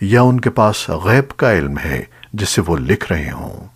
یا ان کے پاس غیب کا علم ہے جسے وہ لکھ رہے ہوں۔